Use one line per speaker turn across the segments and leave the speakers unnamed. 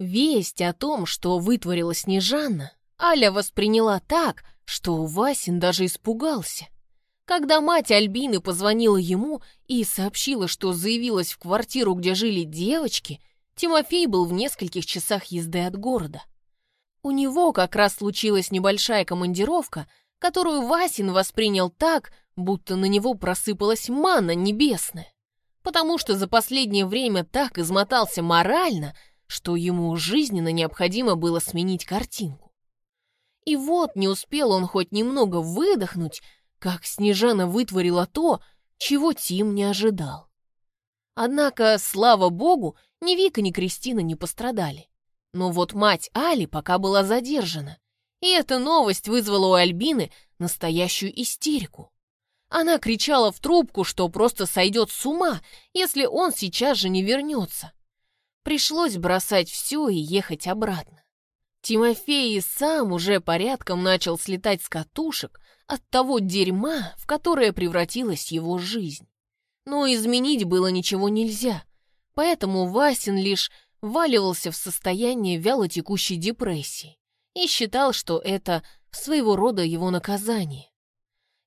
Весть о том, что вытворила Снежанна, Аля восприняла так, что Васин даже испугался. Когда мать Альбины позвонила ему и сообщила, что заявилась в квартиру, где жили девочки, Тимофей был в нескольких часах езды от города. У него как раз случилась небольшая командировка, которую Васин воспринял так, будто на него просыпалась манна небесная, потому что за последнее время так измотался морально, что ему жизненно необходимо было сменить картинку. И вот не успел он хоть немного выдохнуть, как Снежана вытворила то, чего Тим не ожидал. Однако, слава богу, ни Вика, ни Кристина не пострадали. Но вот мать Али пока была задержана, и эта новость вызвала у Альбины настоящую истерику. Она кричала в трубку, что просто сойдет с ума, если он сейчас же не вернется. Пришлось бросать все и ехать обратно. Тимофей и сам уже порядком начал слетать с катушек от того дерьма, в которое превратилась его жизнь. Но изменить было ничего нельзя, поэтому Васин лишь валивался в состояние вялотекущей депрессии и считал, что это своего рода его наказание.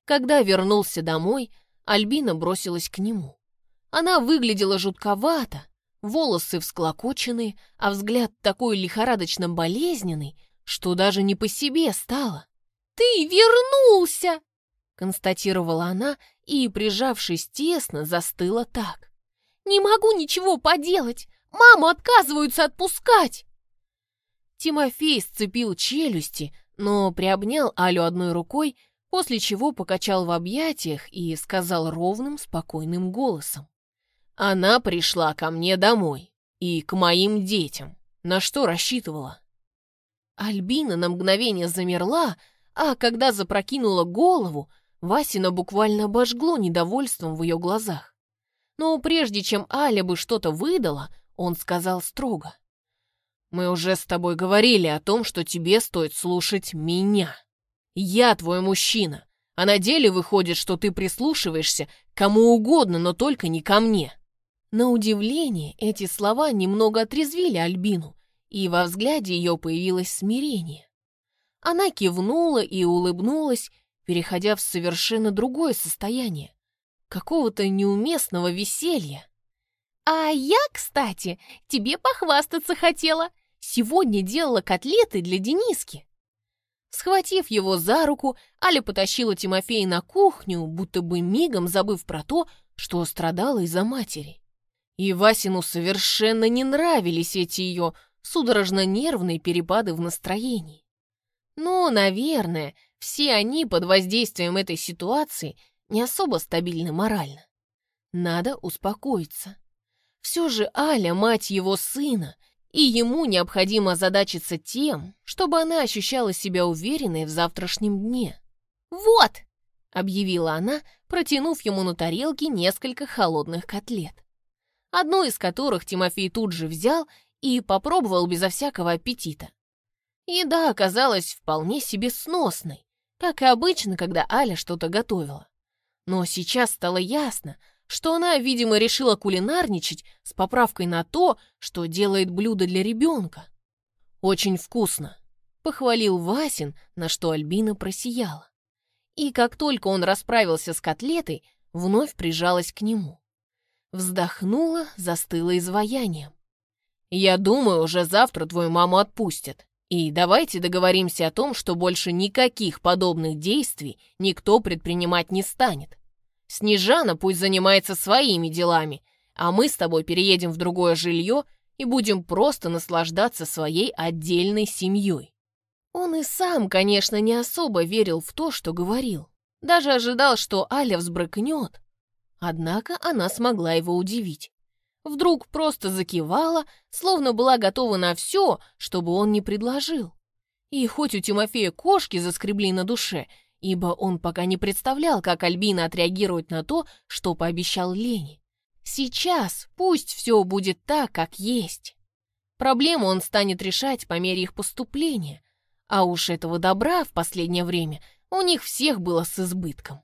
Когда вернулся домой, Альбина бросилась к нему. Она выглядела жутковато, волосы всклокочены, а взгляд такой лихорадочно болезненный, что даже не по себе стало. «Ты вернулся!» констатировала она и, прижавшись тесно, застыла так. «Не могу ничего поделать! Маму отказываются отпускать!» Тимофей сцепил челюсти, но приобнял Алю одной рукой, после чего покачал в объятиях и сказал ровным, спокойным голосом. «Она пришла ко мне домой и к моим детям. На что рассчитывала?» Альбина на мгновение замерла, а когда запрокинула голову, Васина буквально обожгло недовольством в ее глазах. Но прежде чем Аля бы что-то выдала, он сказал строго. «Мы уже с тобой говорили о том, что тебе стоит слушать меня. Я твой мужчина, а на деле выходит, что ты прислушиваешься кому угодно, но только не ко мне». На удивление эти слова немного отрезвили Альбину, и во взгляде ее появилось смирение. Она кивнула и улыбнулась, переходя в совершенно другое состояние, какого-то неуместного веселья. «А я, кстати, тебе похвастаться хотела. Сегодня делала котлеты для Дениски». Схватив его за руку, Аля потащила Тимофея на кухню, будто бы мигом забыв про то, что страдала из-за матери. И Васину совершенно не нравились эти ее судорожно-нервные перепады в настроении. Ну, наверное, все они под воздействием этой ситуации не особо стабильны морально. Надо успокоиться. Все же Аля — мать его сына, и ему необходимо озадачиться тем, чтобы она ощущала себя уверенной в завтрашнем дне. «Вот!» — объявила она, протянув ему на тарелке несколько холодных котлет. Одну из которых Тимофей тут же взял и попробовал безо всякого аппетита. Еда оказалась вполне себе сносной, как и обычно, когда Аля что-то готовила. Но сейчас стало ясно, что она, видимо, решила кулинарничать с поправкой на то, что делает блюдо для ребенка. «Очень вкусно», — похвалил Васин, на что Альбина просияла. И как только он расправился с котлетой, вновь прижалась к нему. Вздохнула, застыла изваянием. «Я думаю, уже завтра твою маму отпустят. И давайте договоримся о том, что больше никаких подобных действий никто предпринимать не станет. Снежана пусть занимается своими делами, а мы с тобой переедем в другое жилье и будем просто наслаждаться своей отдельной семьей. Он и сам, конечно, не особо верил в то, что говорил. Даже ожидал, что Аля взбрыкнет. Однако она смогла его удивить вдруг просто закивала, словно была готова на все, чтобы он не предложил. И хоть у Тимофея кошки заскребли на душе, ибо он пока не представлял, как Альбина отреагирует на то, что пообещал Лене. Сейчас пусть все будет так, как есть. Проблему он станет решать по мере их поступления, а уж этого добра в последнее время у них всех было с избытком.